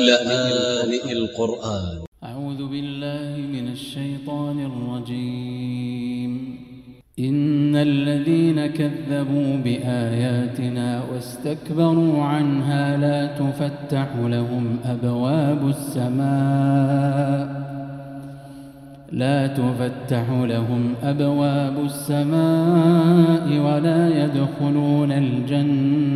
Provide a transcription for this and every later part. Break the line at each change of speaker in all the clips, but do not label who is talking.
لآن القرآن.
أعوذ بالله من الشيطان الرجيم. إن الذين كذبوا بآياتنا واستكبروا عنها لا تفتح لهم أبواب السماء. لا تفتح لهم أبواب السماء ولا يدخلون الجنة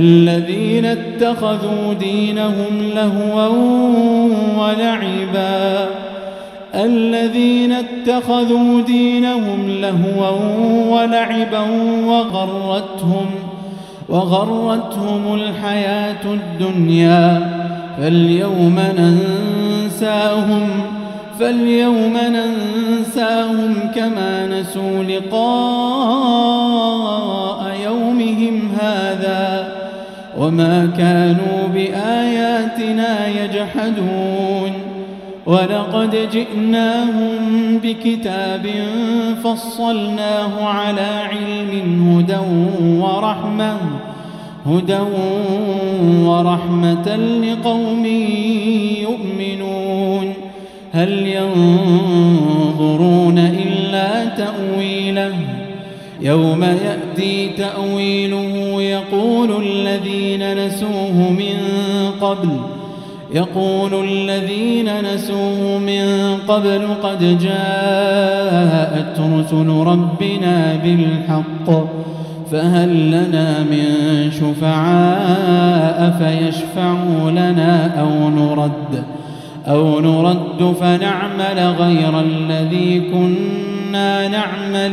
الذين اتخذوا دينهم لهوا ولعبا. الذين اتخذوا دينهم لهوا ولعبا وغرتهم وغرتهم الحياة الدنيا. فاليوم ننساهم فاليوم ننساهم كما نسوا لقاء وما كانوا بآياتنا يجحدون ولقد جئناهم بكتاب فصلناه على علم هدى ورحمة هدى ورحمة لقوم يؤمنون. هل ينظرون إلا تأويله يوم يأتي تأويله يقول الذين نسوه من قبل يقول الذين نسوه من قبل قد جاءت رسل ربنا بالحق فهل لنا من شفعاء فيشفعوا لنا أو نرد؟ أو نرد فنعمل غير الذي كنا نعمل؟